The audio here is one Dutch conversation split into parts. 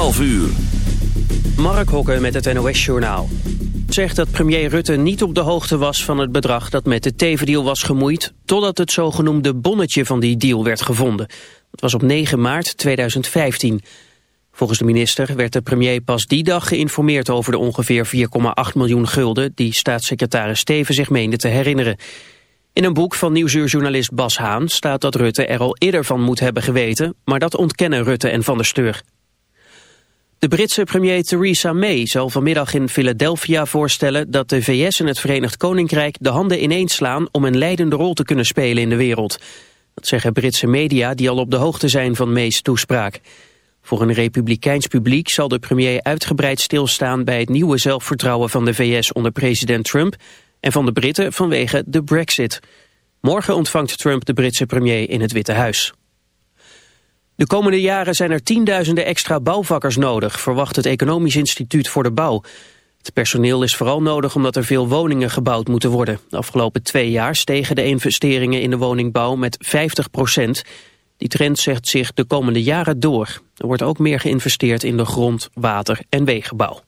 12 uur. Mark Hokke met het NOS-journaal. zegt dat premier Rutte niet op de hoogte was van het bedrag dat met de tevendeal was gemoeid, totdat het zogenoemde bonnetje van die deal werd gevonden. Dat was op 9 maart 2015. Volgens de minister werd de premier pas die dag geïnformeerd over de ongeveer 4,8 miljoen gulden die staatssecretaris Steven zich meende te herinneren. In een boek van nieuwsuurjournalist Bas Haan staat dat Rutte er al eerder van moet hebben geweten, maar dat ontkennen Rutte en Van der Steur. De Britse premier Theresa May zal vanmiddag in Philadelphia voorstellen dat de VS en het Verenigd Koninkrijk de handen ineens slaan om een leidende rol te kunnen spelen in de wereld. Dat zeggen Britse media die al op de hoogte zijn van May's toespraak. Voor een republikeins publiek zal de premier uitgebreid stilstaan bij het nieuwe zelfvertrouwen van de VS onder president Trump en van de Britten vanwege de brexit. Morgen ontvangt Trump de Britse premier in het Witte Huis. De komende jaren zijn er tienduizenden extra bouwvakkers nodig, verwacht het Economisch Instituut voor de Bouw. Het personeel is vooral nodig omdat er veel woningen gebouwd moeten worden. De afgelopen twee jaar stegen de investeringen in de woningbouw met 50 procent. Die trend zegt zich de komende jaren door. Er wordt ook meer geïnvesteerd in de grond, water en wegenbouw.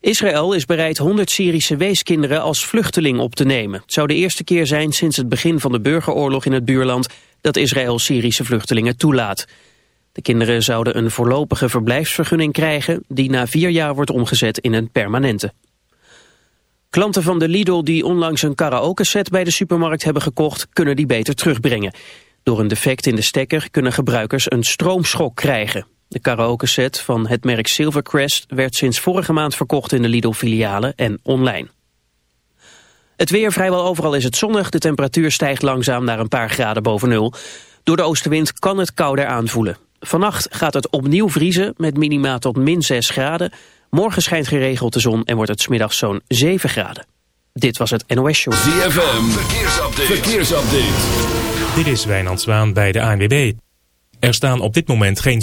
Israël is bereid 100 Syrische weeskinderen als vluchteling op te nemen. Het zou de eerste keer zijn sinds het begin van de burgeroorlog in het buurland dat Israël Syrische vluchtelingen toelaat. De kinderen zouden een voorlopige verblijfsvergunning krijgen die na vier jaar wordt omgezet in een permanente. Klanten van de Lidl die onlangs een karaoke-set bij de supermarkt hebben gekocht kunnen die beter terugbrengen. Door een defect in de stekker kunnen gebruikers een stroomschok krijgen. De karaoke-set van het merk Silvercrest werd sinds vorige maand verkocht in de Lidl-filialen en online. Het weer vrijwel overal is het zonnig. De temperatuur stijgt langzaam naar een paar graden boven nul. Door de oostenwind kan het kouder aanvoelen. Vannacht gaat het opnieuw vriezen met minima tot min 6 graden. Morgen schijnt geregeld de zon en wordt het smiddags zo'n 7 graden. Dit was het NOS Show. ZFM, verkeersupdate. verkeersupdate. Dit is Wijnand Zwaan bij de ANWB. Er staan op dit moment geen...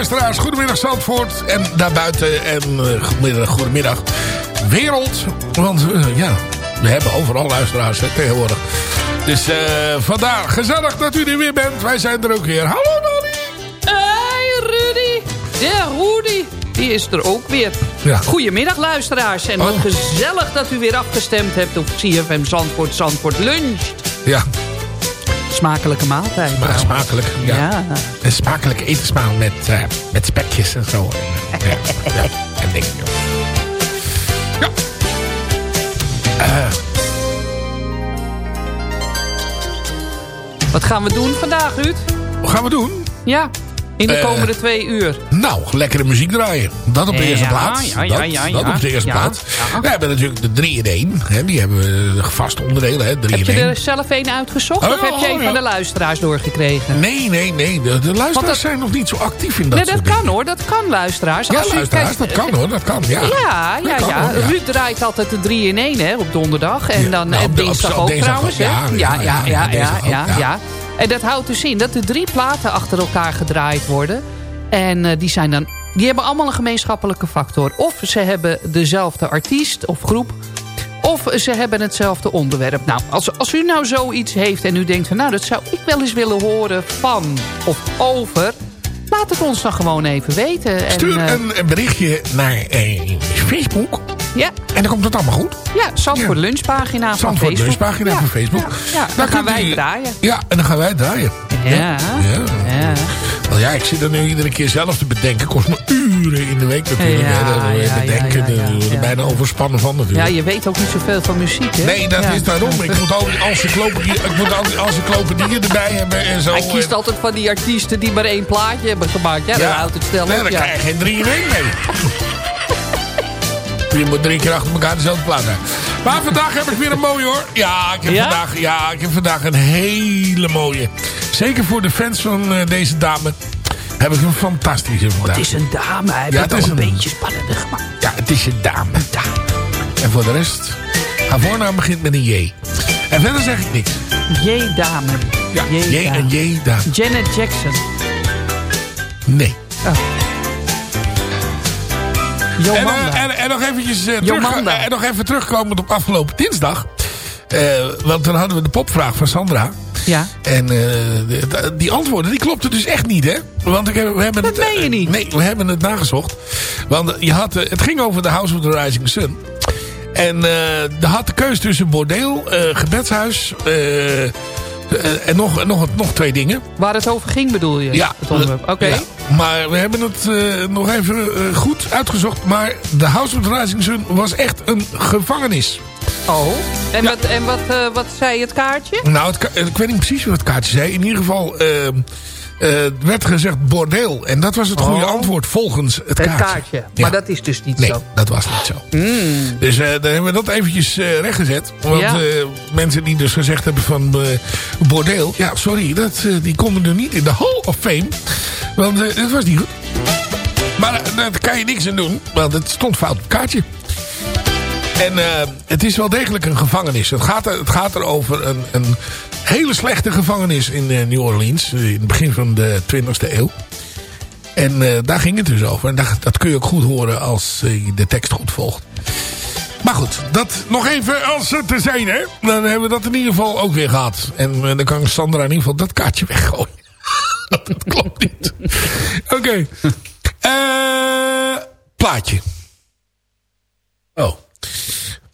Luisteraars, goedemiddag Zandvoort en daarbuiten en uh, goedemiddag, goedemiddag wereld. Want uh, ja, We hebben overal luisteraars hè, tegenwoordig. Dus uh, vandaar gezellig dat u er weer bent. Wij zijn er ook weer. Hallo Dolly. Hey Rudy. Ja, Rudy. Die is er ook weer. Ja. Goedemiddag luisteraars. En wat oh. gezellig dat u weer afgestemd hebt op CFM Zandvoort, Zandvoort Lunch. Ja. Smakelijke maaltijd. Maar smakelijk, ja. ja. Een smakelijke etensmaal met, uh, met spekjes en zo. ja, ja. En dingen, Ja. Uh. Wat gaan we doen vandaag, Ruud? Wat gaan we doen? Ja. In de eh, komende twee uur. Nou, lekkere muziek draaien. Dat op de eerste plaats. Ja, ja, ja, dat, op de eerste plaats. We hebben natuurlijk de 3 in 1. Die hebben we vaste onderdelen. Hè, 3 heb je er zelf een uitgezocht? of heb je een van de luisteraars doorgekregen? Nee, nee, nee. De, de luisteraars zijn nog niet zo actief in dat Nee, dat kan hoor. Dat kan luisteraars. Ja, Als luisteraars. dat kan hoor. Dat kan, ja. Ja, ja, ja. Ruud draait altijd de 3 in 1 hè, op donderdag. En dan nou, dinsdag ook trouwens. Ja, ja, ja. ja, ja. En dat houdt dus in dat er drie platen achter elkaar gedraaid worden. En uh, die zijn dan... Die hebben allemaal een gemeenschappelijke factor. Of ze hebben dezelfde artiest of groep. Of ze hebben hetzelfde onderwerp. Nou, als, als u nou zoiets heeft en u denkt van... nou, dat zou ik wel eens willen horen van of over... laat het ons dan gewoon even weten. Stuur en, uh, een, een, berichtje naar uh, Facebook... Ja. En dan komt het allemaal goed. Ja, Zandvoort ja. lunchpagina van Facebook. lunchpagina van Facebook. Ja, dan, gaan wij draaien. Ja, en dan gaan wij draaien. Ja. ja. ja. Wel ja, ik zit er nu iedere keer zelf te bedenken. Kost me uren in de week natuurlijk. Ja, ja, bedenken, er bijna overspannen van natuurlijk. Ja, je weet ook niet zoveel van muziek, hè? Nee, dat is daarom. Ik moet al die encyclopedieën, ik moet al die encyclopedieën erbij hebben en zo. Hij kiest altijd van die artiesten die maar één plaatje hebben gemaakt. Ja, dan houdt het snel Nee, dan krijg je geen drie in één mee. Je moet drie keer achter elkaar dezelfde plaat hebben. Maar vandaag heb ik weer een mooie hoor. Ja, ik heb, Vandaag, ja, ik heb vandaag een hele mooie. Zeker voor de fans van uh, deze dame heb ik een fantastische vandaag. Het is een dame. Hij ja, het is een, beetje spannender gemaakt. Ja, het is een dame. Een dame. En voor de rest, haar voornaam begint met een J. En verder zeg ik niks. J-dame. Ja, J, J en J-dame. Janet Jackson. Nee. Oh. En, uh, en, en, nog eventjes uh, terug, uh, en nog even terugkomen op afgelopen dinsdag. want dan hadden we de popvraag van Sandra. Ja. En die antwoorden, die klopten dus echt niet, hè? Want ik heb, we hebben dat het, meen je niet. Nee, we hebben het nagezocht. Want je had, het ging over de House of the Rising Sun. En uh, had de keuze tussen bordeel, gebedshuis... en nog, nog, nog twee dingen. Waar het over ging bedoel je? Ja. Oké. Maar we hebben het uh, nog even uh, goed uitgezocht. Maar de House of the Rising Sun was echt een gevangenis. Oh, en, ja. wat, en wat, uh, wat zei het kaartje? Nou, het, ik weet niet precies wat het kaartje zei. In ieder geval werd gezegd bordeel. En dat was het goede oh. antwoord volgens het, het kaartje. kaartje. Maar dat is dus niet nee, zo. dat was niet zo. Mm. Dus dan hebben we dat eventjes rechtgezet. Want ja. mensen die dus gezegd hebben van bordeel. Ja, sorry, dat, die komen er niet in de Hall of Fame. Want het was niet goed. Maar daar kan je niks aan doen. Want het stond fout op het kaartje. En uh, het is wel degelijk een gevangenis. Het gaat, er, het gaat er over een, een hele slechte gevangenis in New Orleans. In het begin van de 20e eeuw. En daar ging het dus over. En dat, dat kun je ook goed horen als je de tekst goed volgt. Maar goed, dat nog even als het te zijn, hè. Dan hebben we dat in ieder geval ook weer gehad. En dan kan Sandra in ieder geval dat kaartje weggooien. dat klopt niet. Oké. Plaatje. Oh.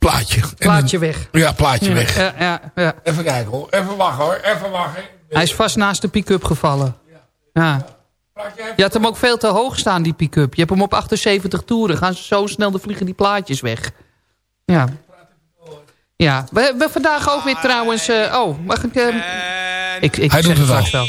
Plaatje. Plaatje weg. Ja, plaatje weg. Ja, ja, ja. Even kijken hoor. Even wachten hoor. Even wachten. Hij is vast naast de pick-up gevallen. Ja. ja. Je had hem ook veel te hoog staan, die pick-up. Je hebt hem op 78 toeren. Gaan ze zo snel de vliegen die plaatjes weg. Ja. Ja, we hebben vandaag ook weer trouwens... Uh, oh, mag ik... Uh, ik, ik Hij doet het wel. wel.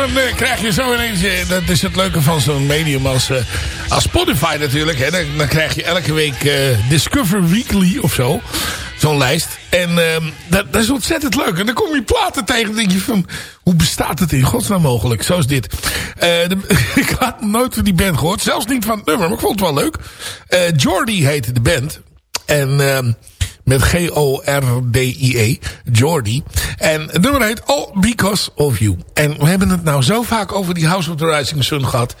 Dan uh, krijg je zo ineens... Uh, dat is het leuke van zo'n medium als, uh, als Spotify natuurlijk. Hè, dan, krijg je elke week Discover Weekly of zo. Zo'n lijst. En ehm, dat, dat, is ontzettend leuk. En dan kom je platen tegen en denk je van... Hoe bestaat het in godsnaam mogelijk? Zoals dit. De, ik had nooit van die band gehoord. Zelfs niet van het nummer. Maar ik vond het wel leuk. Jordy heette de band. En... Met G-O-R-D-I-E. Jordi. En het nummer heet All Because of You. En we hebben het nou zo vaak over die House of the Rising Sun gehad.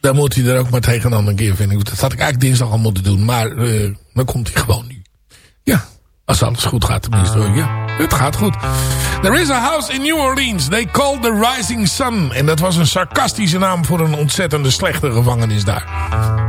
Dan moet hij er ook maar tegen een keer, vinden. Dat had ik eigenlijk dinsdag al moeten doen. Maar uh, dan komt hij gewoon nu. Ja, als alles goed gaat tenminste. Ja, het gaat goed. There is a house in New Orleans. They call the Rising Sun. En dat was een sarcastische naam voor een ontzettende slechte gevangenis daar.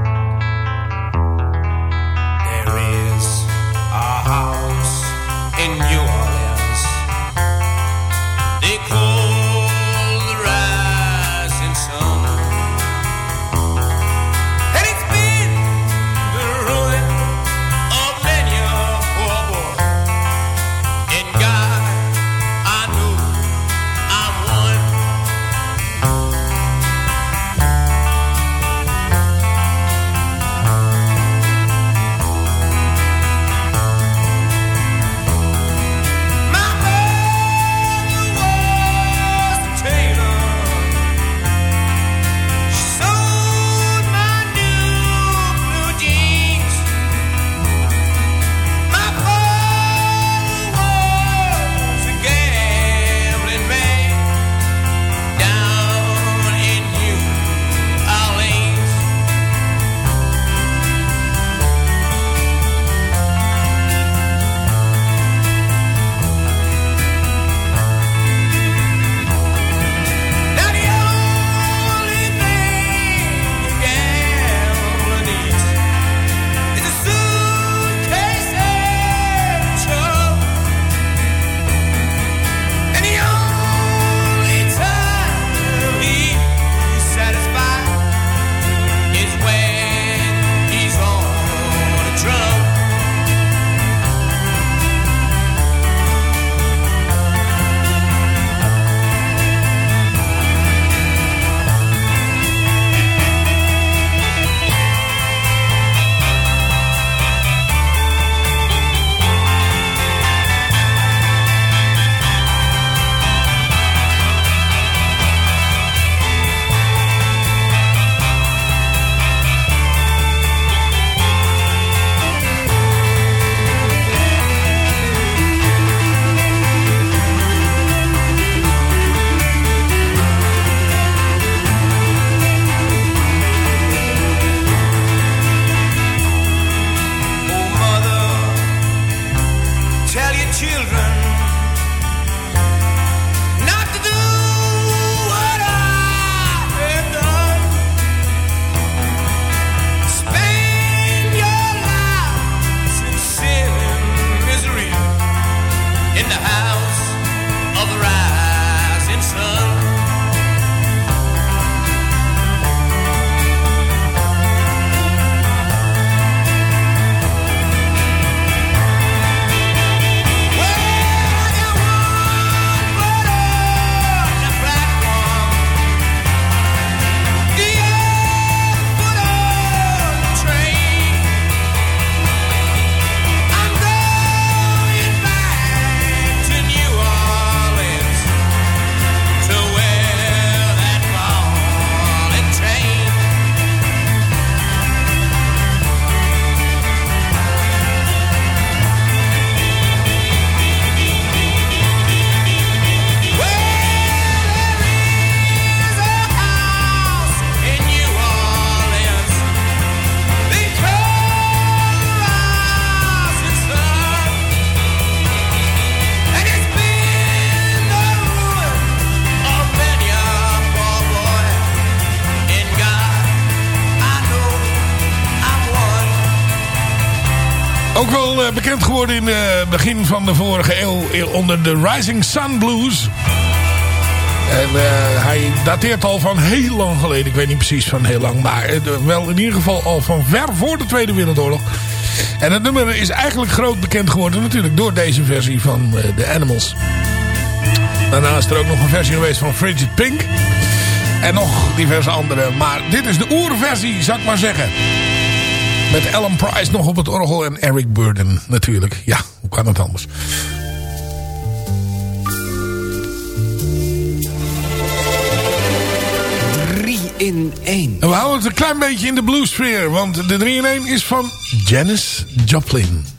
In het begin van de vorige eeuw onder de Rising Sun Blues. En uh, hij dateert al van heel lang geleden. Ik weet niet precies van heel lang. Maar uh, wel in ieder geval al van ver voor de Tweede Wereldoorlog. En het nummer is eigenlijk groot bekend geworden natuurlijk door deze versie van The Animals. Daarna is er ook nog een versie geweest van Frigid Pink. En nog diverse andere. Maar dit is de oerversie, zou ik maar zeggen. Met Alan Price nog op het orgel en Eric Burden natuurlijk. Ja, hoe kan het anders? in 1. En we houden het een klein beetje in de bluesfeer. Want de 3 in 1 is van Janis Joplin.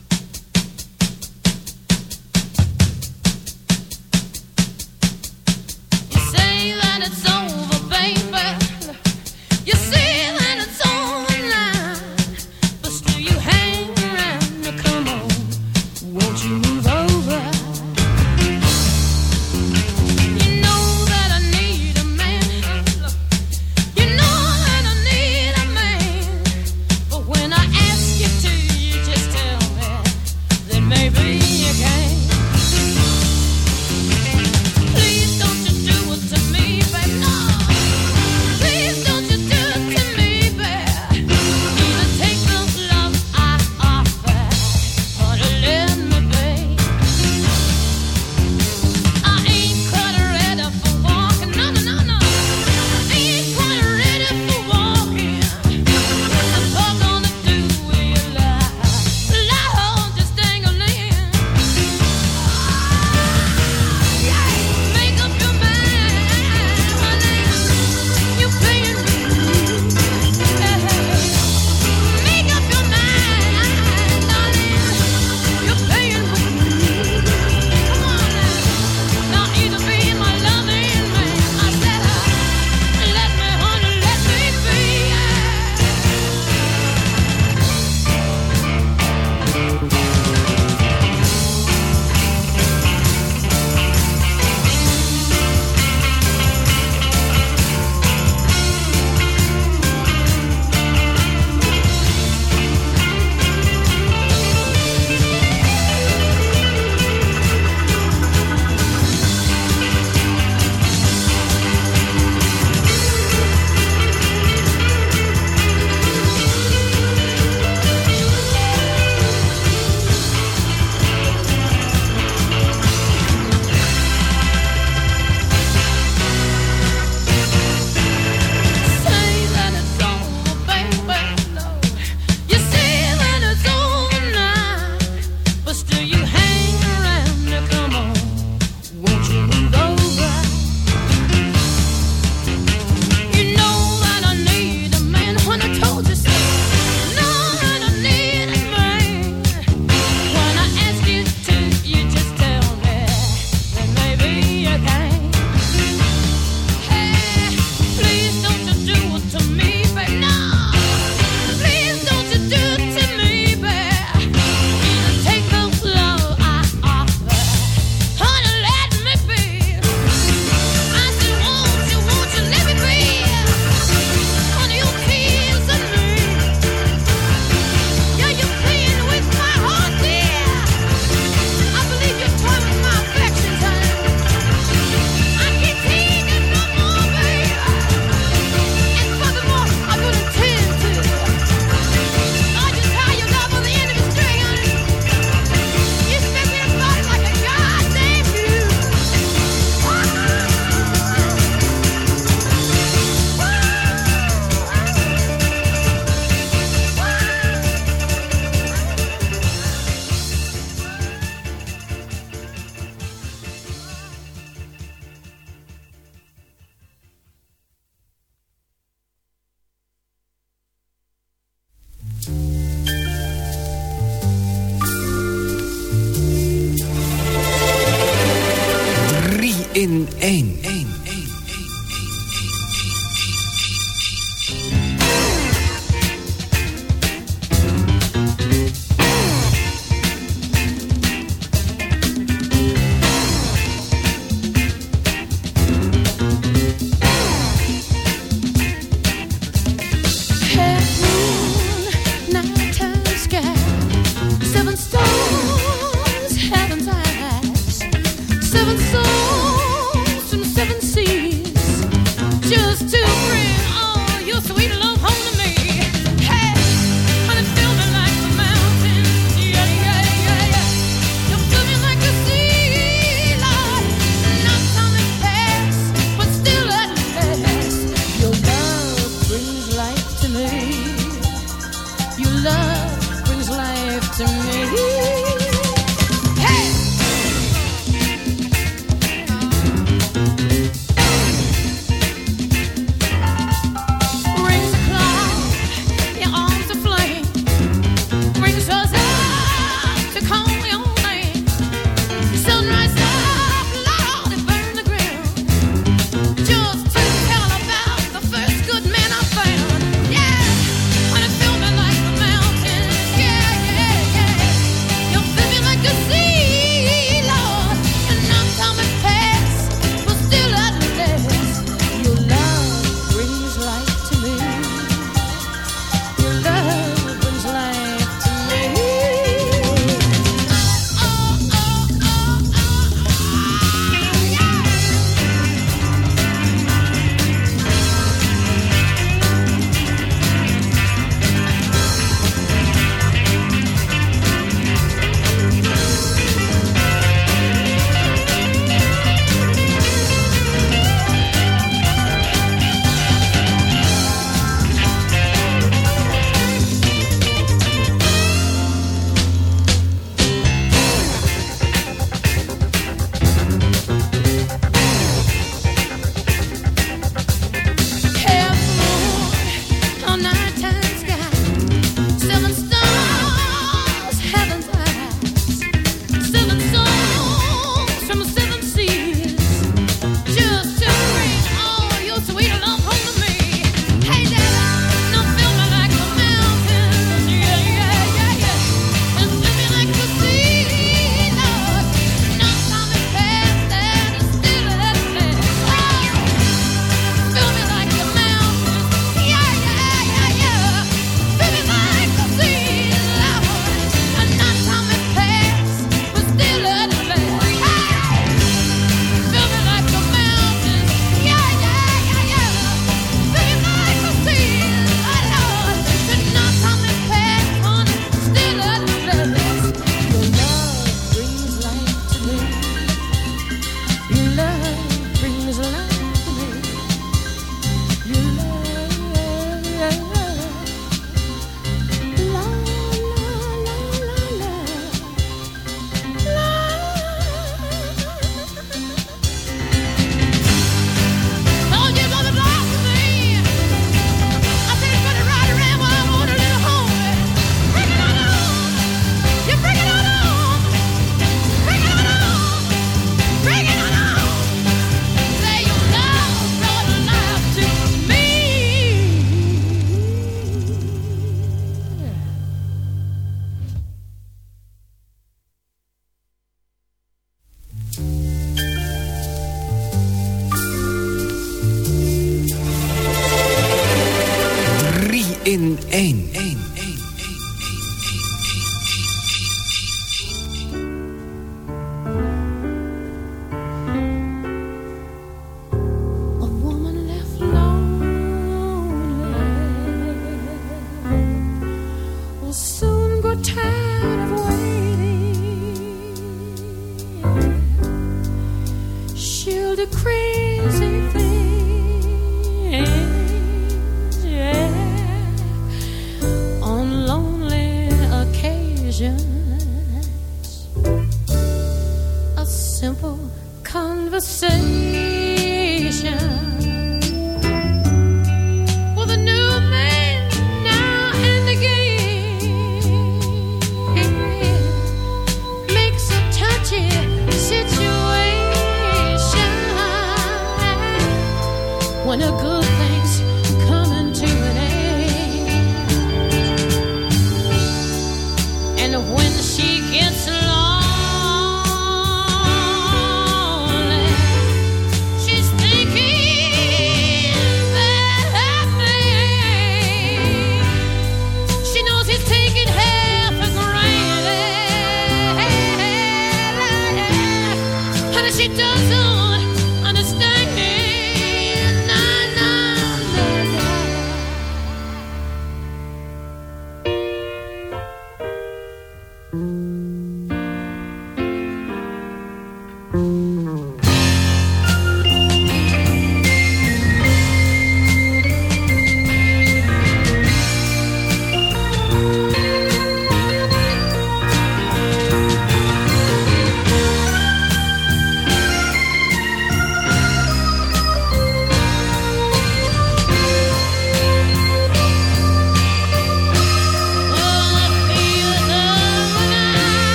In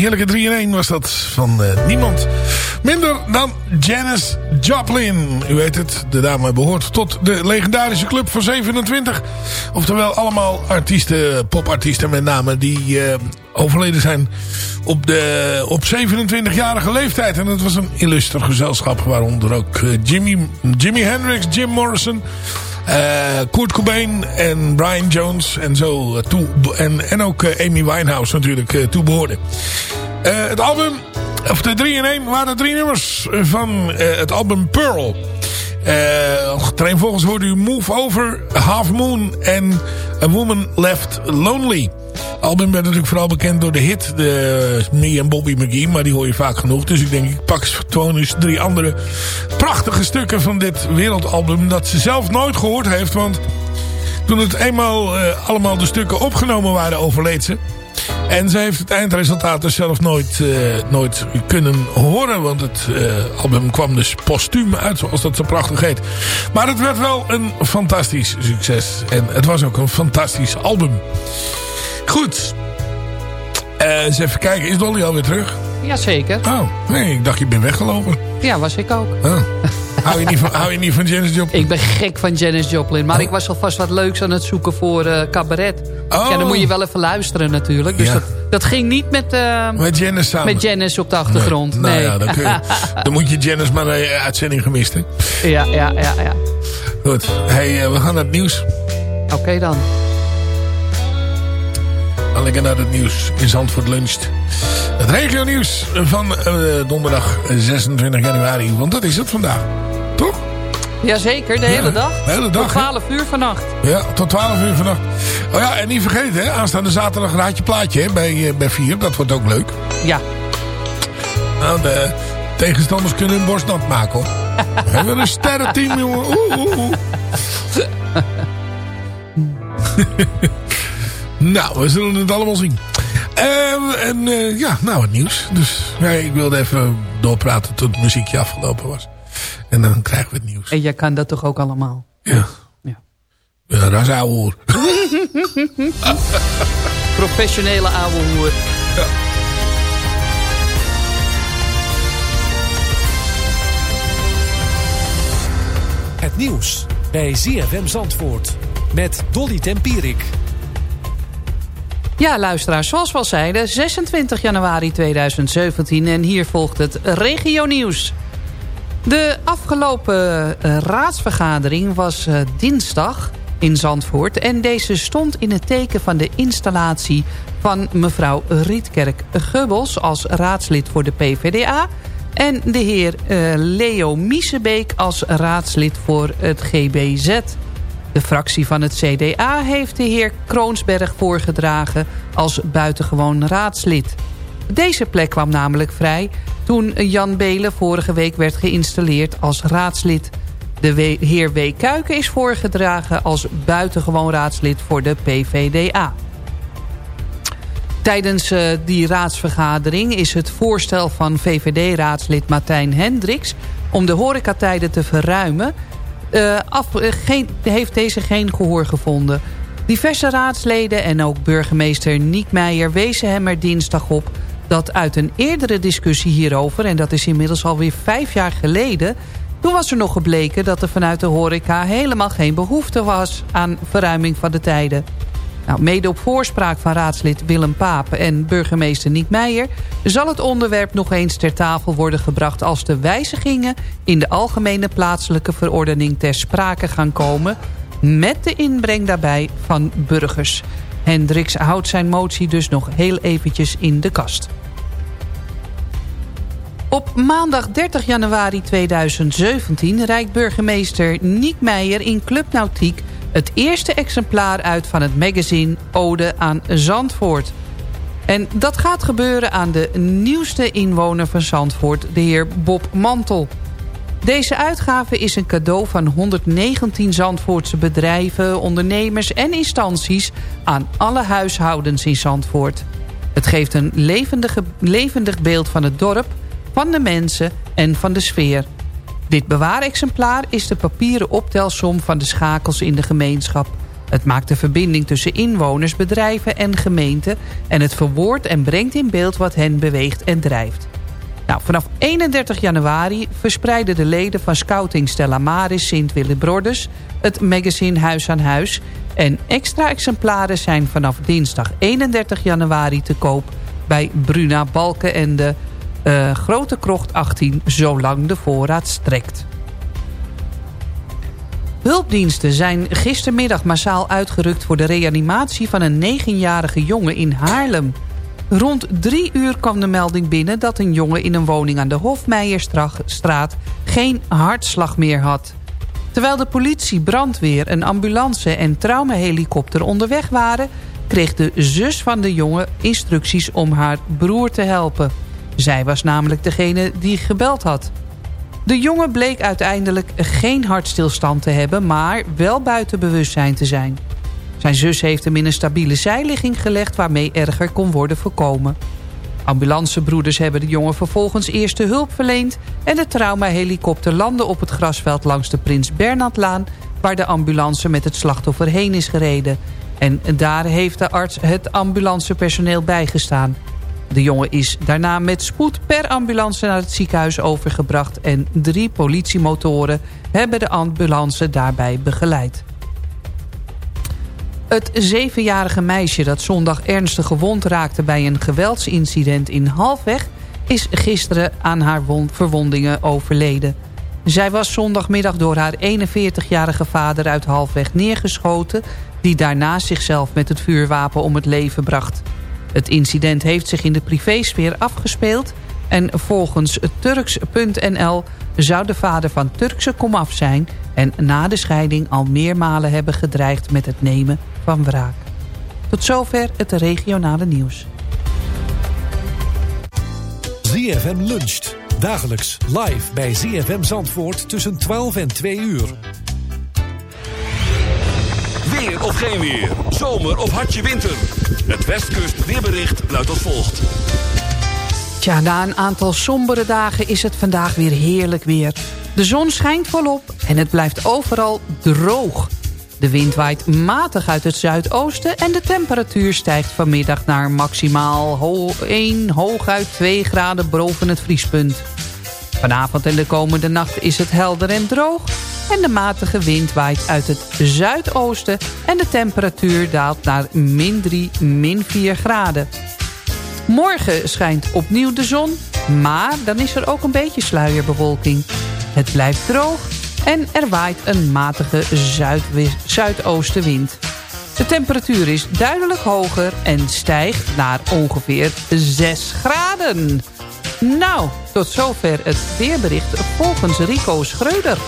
heerlijke 3 in 1 was dat van uh, niemand minder dan Janis Joplin. U weet het, de dame behoort tot de legendarische club van 27. Oftewel allemaal artiesten, popartiesten met name, die uh, overleden zijn op, de, op 27-jarige leeftijd. En dat was een illuster gezelschap, waaronder ook uh, Jimmy, Jimi Hendrix, Jim Morrison... Uh, Kurt Cobain en Brian Jones en zo uh, toe, en, en ook uh, Amy Winehouse natuurlijk uh, toebehoorden. het album, of de 3 in 1 waren drie nummers van het album Pearl. Uh, volgens hoorde u Move Over, Half Moon en A Woman Left Lonely album werd natuurlijk vooral bekend door de hit de Me en Bobby McGee. Maar die hoor je vaak genoeg. Dus ik denk ik pak gewoon eens drie andere prachtige stukken van dit wereldalbum. Dat ze zelf nooit gehoord heeft. Want toen het eenmaal uh, allemaal de stukken opgenomen waren overleed ze. En ze heeft het eindresultaat dus zelf nooit, uh, nooit kunnen horen. Want het uh, album kwam dus postuum uit, zoals dat zo prachtig heet. Maar het werd wel een fantastisch succes. En het was ook een fantastisch album. Goed. Uh, eens even kijken. Is Dolly alweer terug? Jazeker. Oh, nee. Ik dacht je bent weggelopen. Ja, was ik ook. Oh. hou, je niet van, hou je niet van Janis Joplin? Ik ben gek van Janis Joplin. Maar oh. ik was alvast wat leuks aan het zoeken voor uh, cabaret. Oh. Ja, dan moet je wel even luisteren natuurlijk. Dus dat, dat ging niet met, uh, met, Janice samen. met Janice op de achtergrond. Nee. Nou ja, dan, kun je, dan moet je Janice maar een uitzending gemist, hè? Ja, ja, ja, ja. Goed. Hey, we gaan naar het nieuws. Oké dan. Lekker naar het nieuws in Zandvoort luncht. Het regio nieuws van uh, donderdag 26 januari. Want dat is het vandaag. Toch? Jazeker, de hele dag. De hele dag. Tot 12 uur vannacht. Ja, tot 12 uur vannacht. Oh ja, en niet vergeten, hè, aanstaande zaterdag raadje plaatje hè, bij, uh, bij 4. Dat wordt ook leuk. Ja. Nou, de tegenstanders kunnen hun borst nat maken hoor. We hebben een sterrenteam, jongen. Oeh, oeh, oeh. nou, we zullen het allemaal zien. Uh, en uh, ja, nou het nieuws. Dus ja, ik wilde even doorpraten tot het muziekje afgelopen was. En dan krijgen we het nieuws. En jij kan dat toch ook allemaal? Ja. Ja, ja dat is ouwe hoer. Professionele ouwe hoer. Ja. Het nieuws bij ZFM Zandvoort met Dolly Tempierik. Ja, luisteraars, zoals we al zeiden, 26 januari 2017 en hier volgt het regio nieuws. De afgelopen uh, raadsvergadering was uh, dinsdag in Zandvoort... en deze stond in het teken van de installatie van mevrouw Rietkerk Gubbels... als raadslid voor de PVDA... en de heer uh, Leo Miesebeek als raadslid voor het GBZ... De fractie van het CDA heeft de heer Kroonsberg voorgedragen als buitengewoon raadslid. Deze plek kwam namelijk vrij toen Jan Belen vorige week werd geïnstalleerd als raadslid. De heer W. Kuiken is voorgedragen als buitengewoon raadslid voor de PVDA. Tijdens uh, die raadsvergadering is het voorstel van VVD-raadslid Martijn Hendricks... om de horecatijden te verruimen uh, af, uh, geen, heeft deze geen gehoor gevonden. Diverse raadsleden en ook burgemeester Niek Meijer wezen hem er dinsdag op dat uit een eerdere discussie hierover... en dat is inmiddels alweer vijf jaar geleden... toen was er nog gebleken dat er vanuit de horeca helemaal geen behoefte was... aan verruiming van de tijden. Nou, mede op voorspraak van raadslid Willem Papen en burgemeester Niek Meijer... zal het onderwerp nog eens ter tafel worden gebracht... als de wijzigingen in de algemene plaatselijke verordening ter sprake gaan komen... met de inbreng daarbij van burgers. Hendricks houdt zijn motie dus nog heel eventjes in de kast. Op maandag 30 januari 2017 reikt burgemeester Niek Meijer in Club Nautiek het eerste exemplaar uit van het magazine Ode aan Zandvoort. En dat gaat gebeuren aan de nieuwste inwoner van Zandvoort, de heer Bob Mantel. Deze uitgave is een cadeau van 119 Zandvoortse bedrijven, ondernemers en instanties aan alle huishoudens in Zandvoort. Het geeft een levendige, levendig beeld van het dorp, van de mensen en van de sfeer. Dit bewaarexemplaar is de papieren optelsom van de schakels in de gemeenschap. Het maakt de verbinding tussen inwoners, bedrijven en gemeenten... en het verwoordt en brengt in beeld wat hen beweegt en drijft. Nou, vanaf 31 januari verspreiden de leden van Scouting Stella Maris Sint Willebrodders... het magazine Huis aan Huis... en extra exemplaren zijn vanaf dinsdag 31 januari te koop... bij Bruna Balkenende uh, Grote Krocht 18 zolang de voorraad strekt. Hulpdiensten zijn gistermiddag massaal uitgerukt voor de reanimatie van een 9-jarige jongen in Haarlem. Rond drie uur kwam de melding binnen dat een jongen in een woning aan de Hofmeijerstraat geen hartslag meer had. Terwijl de politie, brandweer, een ambulance en traumahelikopter onderweg waren... kreeg de zus van de jongen instructies om haar broer te helpen. Zij was namelijk degene die gebeld had. De jongen bleek uiteindelijk geen hartstilstand te hebben... maar wel buiten bewustzijn te zijn. Zijn zus heeft hem in een stabiele zijligging gelegd... waarmee erger kon worden voorkomen. Ambulancebroeders hebben de jongen vervolgens eerste hulp verleend... en de traumahelikopter landde op het grasveld langs de Prins Bernhardlaan... waar de ambulance met het slachtoffer heen is gereden. En daar heeft de arts het ambulancepersoneel bijgestaan. De jongen is daarna met spoed per ambulance naar het ziekenhuis overgebracht... en drie politiemotoren hebben de ambulance daarbij begeleid. Het zevenjarige meisje dat zondag ernstig gewond raakte... bij een geweldsincident in Halfweg... is gisteren aan haar verwondingen overleden. Zij was zondagmiddag door haar 41-jarige vader uit Halfweg neergeschoten... die daarna zichzelf met het vuurwapen om het leven bracht. Het incident heeft zich in de privésfeer afgespeeld... en volgens Turks.nl zou de vader van Turkse komaf zijn... en na de scheiding al meermalen hebben gedreigd met het nemen van wraak. Tot zover het regionale nieuws. ZFM luncht. Dagelijks live bij ZFM Zandvoort tussen 12 en 2 uur. Weer of geen weer. Zomer of hartje winter. Het Westkust weerbericht luidt als volgt. Tja, na een aantal sombere dagen is het vandaag weer heerlijk weer. De zon schijnt volop en het blijft overal droog. De wind waait matig uit het zuidoosten en de temperatuur stijgt vanmiddag naar maximaal 1, hooguit 2 graden boven het vriespunt. Vanavond en de komende nacht is het helder en droog en de matige wind waait uit het zuidoosten en de temperatuur daalt naar min 3, min 4 graden. Morgen schijnt opnieuw de zon, maar dan is er ook een beetje sluierbewolking. Het blijft droog en er waait een matige zuidoostenwind. De temperatuur is duidelijk hoger en stijgt naar ongeveer 6 graden. Nou, tot zover het weerbericht volgens Rico Schreuder.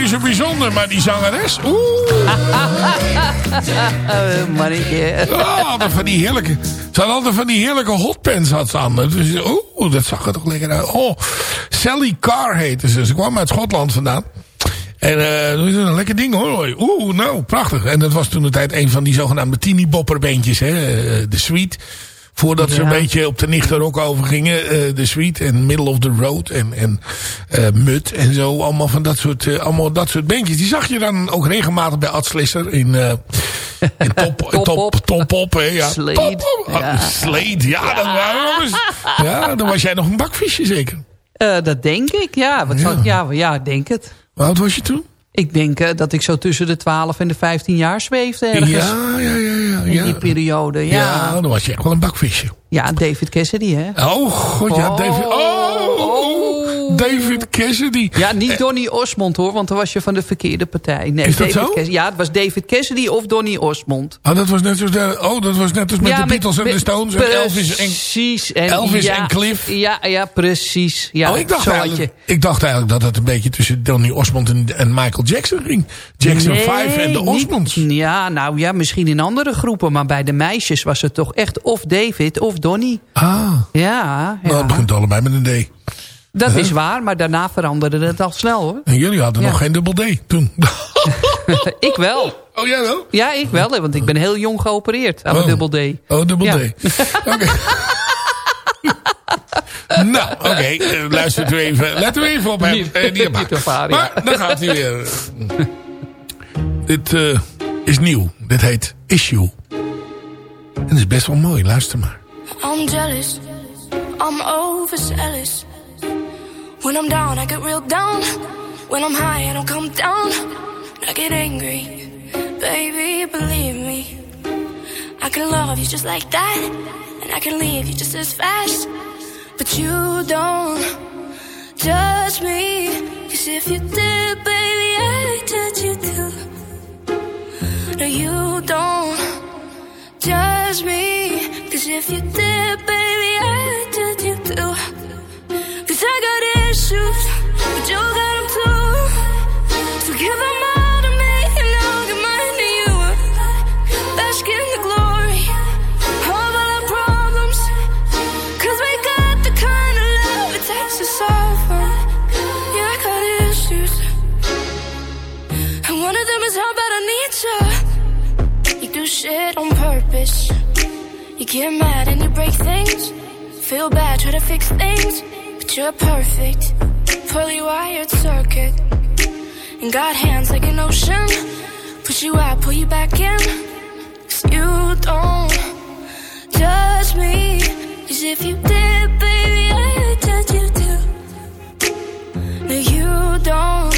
Niet zo bijzonder, maar die zangeres, oeh. uh, mannetje. Oh, van die heerlijke, ze had altijd van die heerlijke hotpants had ze aan. Dus, oeh, dat zag er toch lekker uit. Oh, Sally Carr heette ze. Ze kwam uit Schotland vandaan. En uh, dat is een lekker ding hoor. Oeh, nou, prachtig. En dat was toen de tijd een van die zogenaamde teeny bopperbeentjes. Hè? De Sweet. Voordat ze een beetje op de nichterok overgingen. Uh, de Sweet en Middle of the Road en, en uh, Mut en zo. Allemaal van dat soort, uh, allemaal dat soort bandjes. Die zag je dan ook regelmatig bij Ad Slisser in, in Top, top, top, top op. Hè, ja. Slade. Top, op. ja. Slade, ja, dan, was, ja. Dan was jij nog een bakvisje zeker. dat denk ik, ja. Wat ja. ja, ja, denk het. Hoe oud was je toen? Ik denk uh, dat ik zo tussen de 12 en de 15 jaar zweefde ergens. Ja, ja, ja. ja, In die periode, ja. Ja, dan was je echt wel een bakvisje. Ja, David Cassidy, hè? Oh, god, ja, David. Oh, oh, David Cassidy. Ja, niet Donny Osmond, hoor, want dan was je van de verkeerde partij. Nee, Is dat David zo? Cassidy. Ja, het was David Cassidy of Donny Osmond. Oh, dat was net zoals de, oh, dat was net als met ja, de Beatles en de Stones en Elvis en, precies. En, Elvis ja, en Cliff. Ja, ja, precies. Ja, oh, ik dacht, eigenlijk, ik dacht eigenlijk dat het een beetje tussen Donny Osmond en, en Michael Jackson ging. Jackson Nee, 5 en de niet- Osmonds. Ja, nou ja, misschien in andere groepen. Maar bij de meisjes was het toch echt of David of Donny. Ah, Ja, nou, ja. het begint allebei met een D. dat is waar. Maar daarna veranderde het al snel hoor. En jullie hadden Ja. nog geen dubbel D toen. ik wel. oh, jij wel? Ja, ik wel. Want ik ben heel jong geopereerd aan Oh. een dubbel D. Oh, dubbel Ja. D. Oké. nou, oké. eh, luistert u even. Let u even op hem. Niet- eh, die niet op haar, ja. Maar dan gaat hij weer. Dit eh, is nieuw. Dit heet Issue. En het is best wel mooi. Luister maar. I'm jealous. I'm overzealous. When I'm down, I get real down. When I'm high, I don't come down. I get angry. Baby, believe me. I can love you just like that. And I can leave you just as fast. But you don't judge me. Cause if you did, baby, I'd judge you too. No, you don't judge me. Cause if you did, baby, I'd judge you too. Cause I got issues, but you got them too. So give them all to me, and I'll give mine to you. Bask in the glory of all our problems. Cause we got the kind of love it takes to suffer. Yeah, I got issues. And one of them is how bad I need you. You do shit on purpose. You get mad and you break things. Feel bad, try to fix things. But you're perfect. Fully wired circuit. And got hands like an ocean. Push you out, pull you back in. Cause you don't judge me. Cause if you did, baby, I would judge you too. No, you don't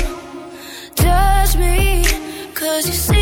judge me. Cause you see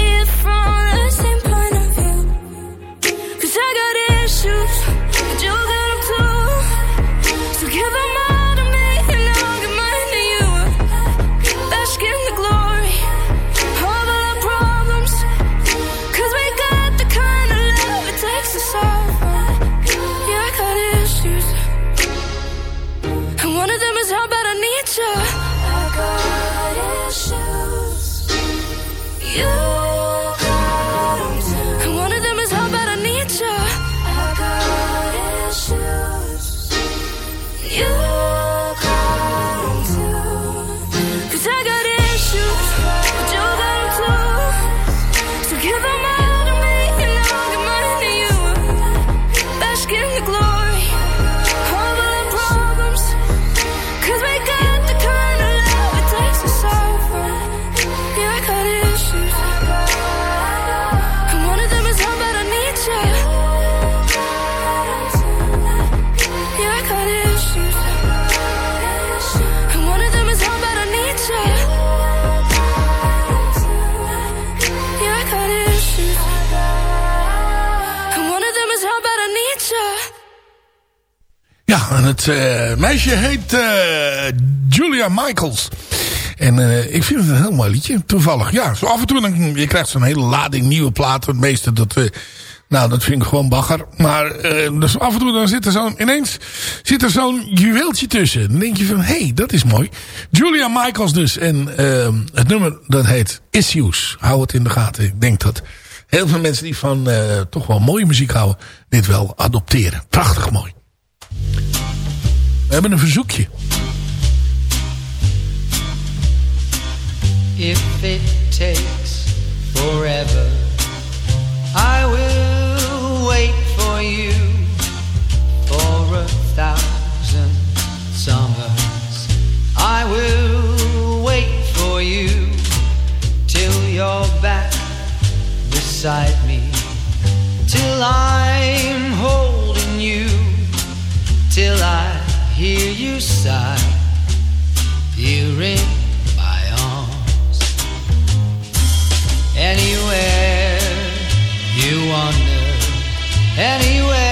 het eh, meisje heet eh, Julia Michaels. En eh, ik vind het een heel mooi liedje, toevallig. Ja, zo af en toe, dan, je krijgt zo'n hele lading nieuwe platen. Het meeste, dat, Nou, dat vind ik gewoon bagger. Maar dus af en toe dan zit er. Ineens zit er zo'n juweeltje tussen. Dan denk je van, hé, hey, dat is mooi. Julia Michaels dus. En uh, het nummer dat heet Issues. Hou het in de gaten. Ik denk dat heel veel mensen die van toch wel mooie muziek houden... dit wel adopteren. Prachtig mooi. We hebben een verzoekje. If it takes forever I will wait for you for a thousand summers. I will wait for you till you're back beside me. Till I'm sigh. You're in my arms. Anywhere you wander anywhere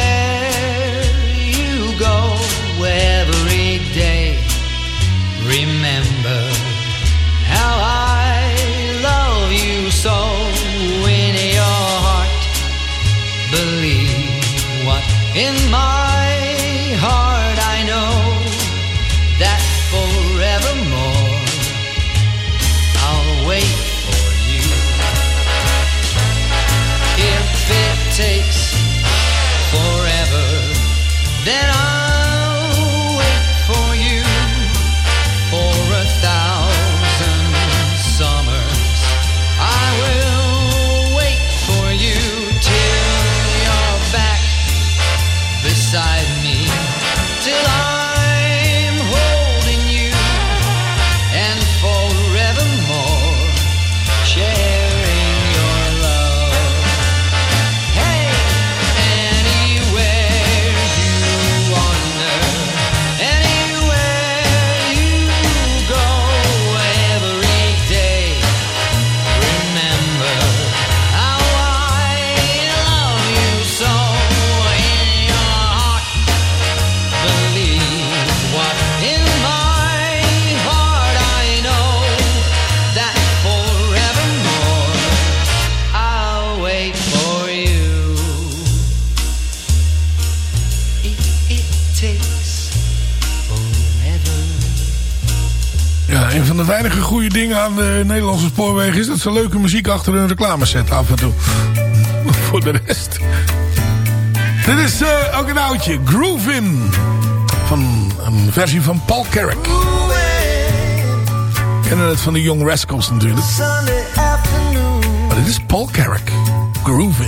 goede dingen aan de Nederlandse spoorwegen... is dat ze leuke muziek achter hun reclameset af en toe. Voor de rest. Dit is eh, ook een oudje. Groove In. Van een versie van Paul Carrick. Kennen het van de Young Rascals natuurlijk. Maar dit is Paul Carrick. Groove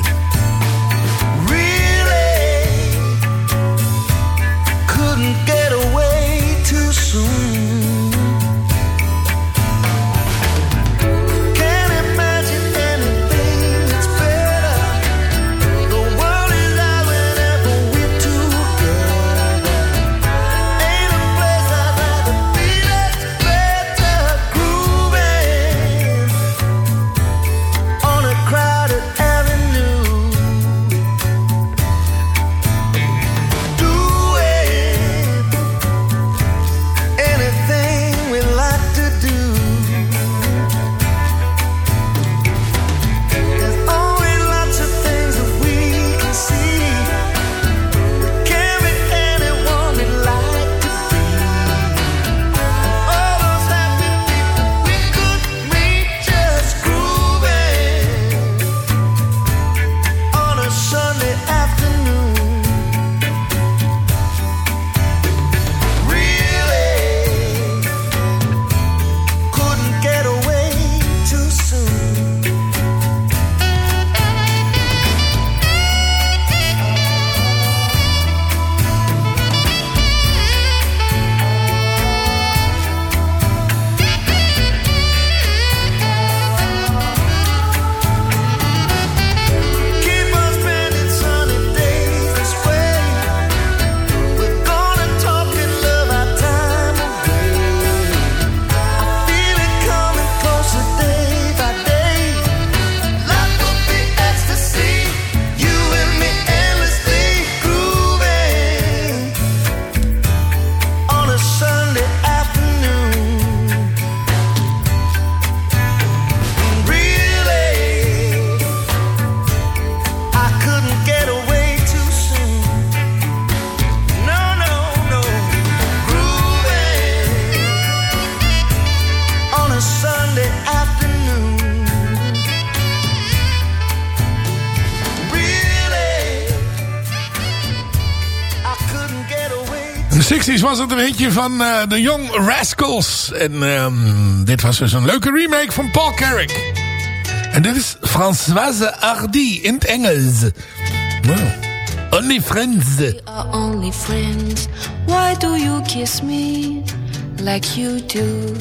was een beetje van de Young Rascals. En um, dit was dus een leuke remake van Paul Carrick. En dit is Françoise Hardy in het Engels. Wow. Only friends. We are only friends. Why do you kiss me like you do?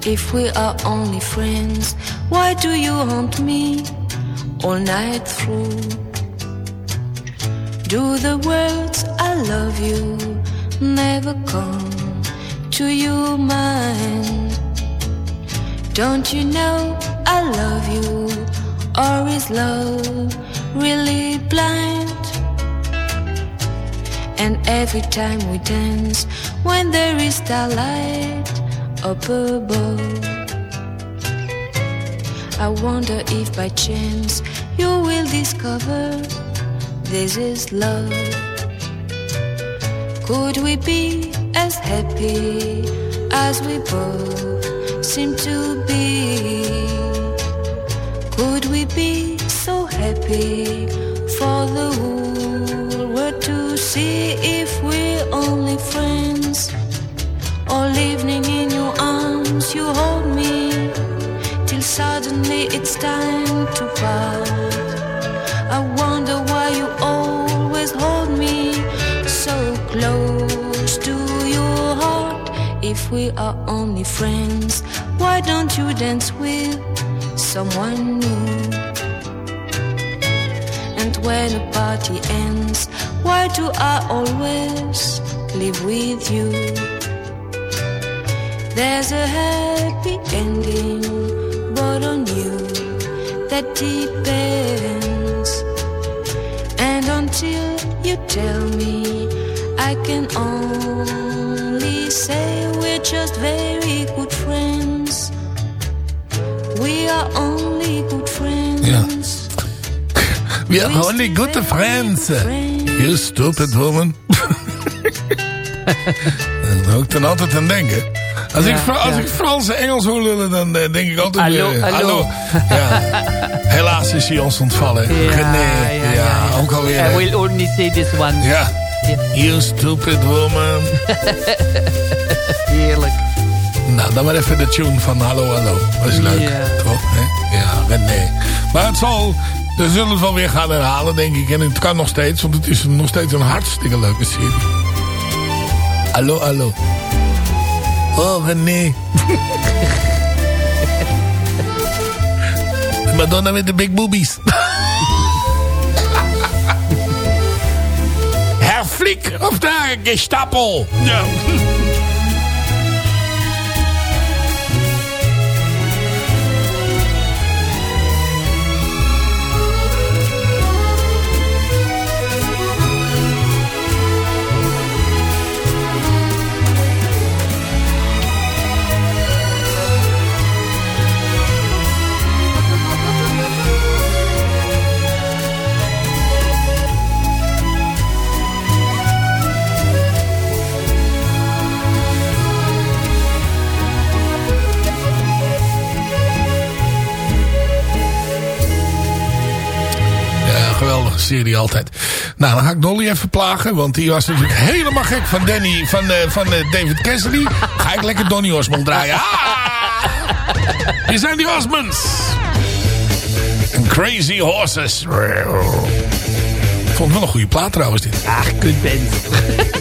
If we are only friends, why do you haunt me all night through? Do the words I love you never come to your mind? Don't you know I love you? Or is love really blind? And every time we dance, when there is starlight up above, I wonder if by chance you will discover this is love. Could we be as happy as we both seem to be? Could we be so happy for the whole world to see if we're only friends? All evening in your arms, you hold me till suddenly it's time to part. We are only friends, why don't you dance with someone new? And when a party ends, why do I always live with you? There's a happy ending, but on you that depends. You tell me, I can only say we're just very good friends. We are only good friends. Ja. We are only good friends. You stupid woman. Daar moet ik dan altijd aan denken. Als, Ja, ik, als ja. ik Frans en Engels hoor lullen, dan eh, denk ik altijd... Hallo, weer, hallo. Ja. Helaas is hij ons ontvallen. René, ja, ook alweer. I will only say this one. Ja. You stupid woman. Heerlijk. Nou, dan maar even de tune van Hallo Hallo. Dat is leuk, Ja. toch? Hè? Ja, René. Maar het zal... We zullen het wel weer gaan herhalen, denk ik. En het kan nog steeds, want het is nog steeds een hartstikke leuke serie. Hallo, hallo. Oh, René. Madonna met de big boobies. Herr Flick of daar, Gestapo. Ja. Serie altijd. Nou, dan ga ik Dolly even plagen. Want die was natuurlijk helemaal gek van Danny, van, eh, van eh, David Cassidy. Ga ik lekker Donny Osmond draaien. Ah! Hier zijn die Osmonds. Crazy Horses. Ik vond het wel een goede plaat trouwens dit. Ach, good band.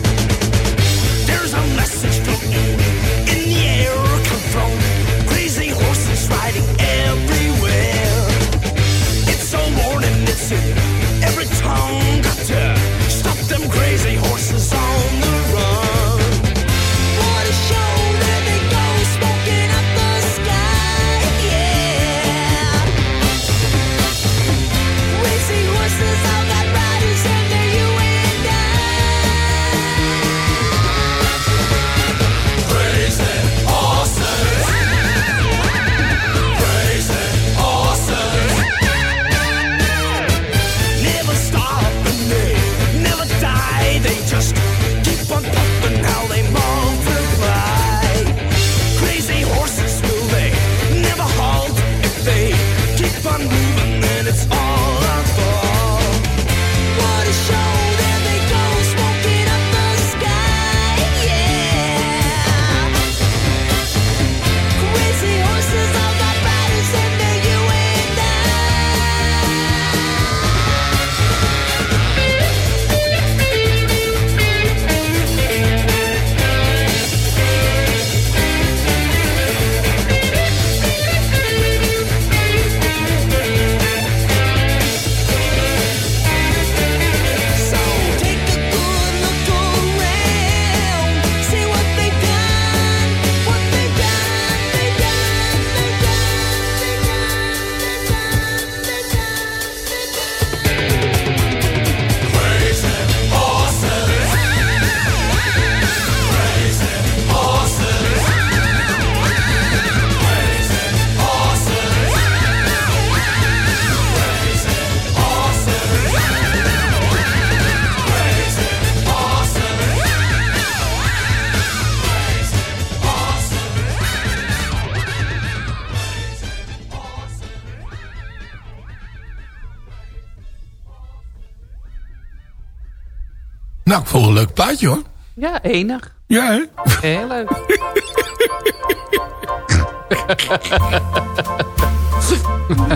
Nou, ik vond het een leuk plaatje hoor. Ja, enig. Ja, hè? Heel leuk.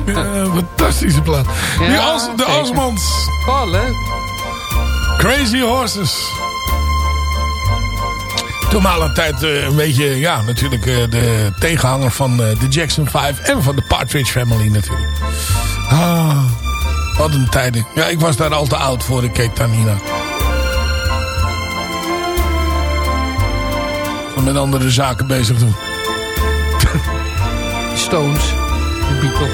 ja, fantastische plaat. Ja, de, zeker. Osmonds. Oh, leuk. Crazy Horses. Toen maar een tijd eh, een beetje, ja, natuurlijk eh, de tegenhanger van eh, de Jackson 5 en van de Partridge Family natuurlijk. Ah, wat een tijden. Ja, ik was daar al te oud voor, ik keek daar niet naar. Met andere zaken bezig doen. Stones. De Beatles.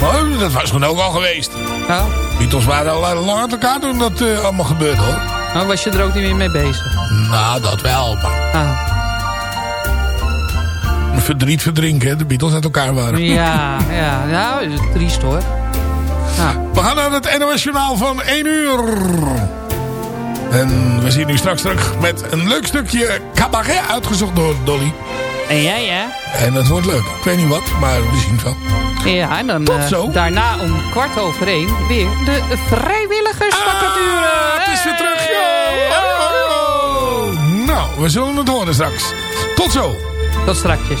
Maar dat was gewoon ook al geweest. Ja. Beatles waren al lang uit elkaar toen dat eh, allemaal gebeurde hoor. Nou, was je er ook niet meer mee bezig? Nou, dat wel, maar Ah. verdriet verdrinken, hè, de Beatles uit elkaar waren. Ja, ja. Nou, triest hoor. We gaan naar het NOS Journaal van 1 uur. En we zien u straks terug met een leuk stukje cabaret uitgezocht door Dolly. En jij, hè? En dat wordt leuk. Ik weet niet wat, maar we zien het wel. Ja, en dan Tot eh, daarna om kwart over één weer de vrijwilligersvacature. Ah, het is weer terug. Yo, yo, yo. Nou, we zullen het horen straks. Tot zo. Tot strakjes.